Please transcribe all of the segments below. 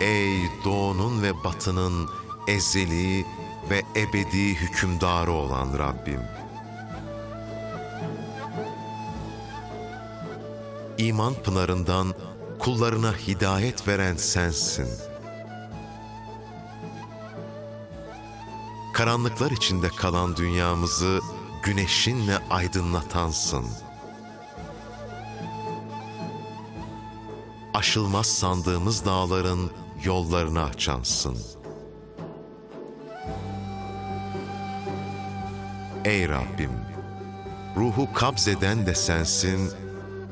Ey doğunun ve batının ezeli ve ebedi hükümdarı olan Rabbim. İman pınarından kullarına hidayet veren sensin. Karanlıklar içinde kalan dünyamızı güneşinle aydınlatansın. Aşılmaz sandığımız dağların yollarını açansın. Ey Rabbim! Ruhu kabzeden de sensin,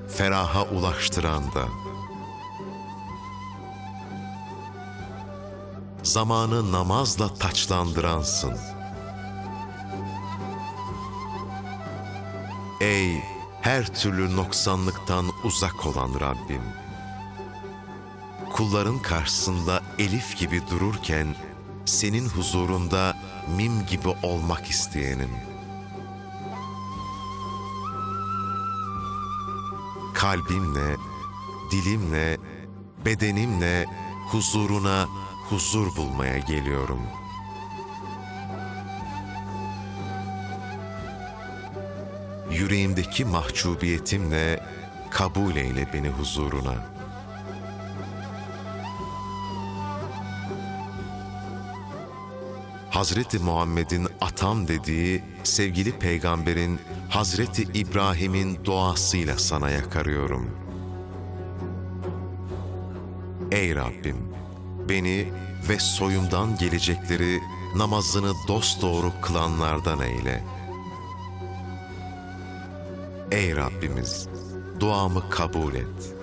feraha ulaştıran da. Zamanı namazla taçlandıransın. Ey her türlü noksanlıktan uzak olan Rabbim! Kulların karşısında elif gibi dururken, senin huzurunda mim gibi olmak isteyenim. Kalbimle, dilimle, bedenimle huzuruna huzur bulmaya geliyorum. Yüreğimdeki mahcubiyetimle kabul eyle beni huzuruna.'' Hazreti Muhammed'in atam dediği sevgili peygamberin Hazreti İbrahim'in duasıyla sana yakarıyorum. Ey Rabbim! Beni ve soyumdan gelecekleri namazını dosdoğru kılanlardan eyle. Ey Rabbimiz! Duamı kabul et.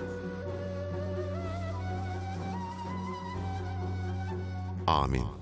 Amin.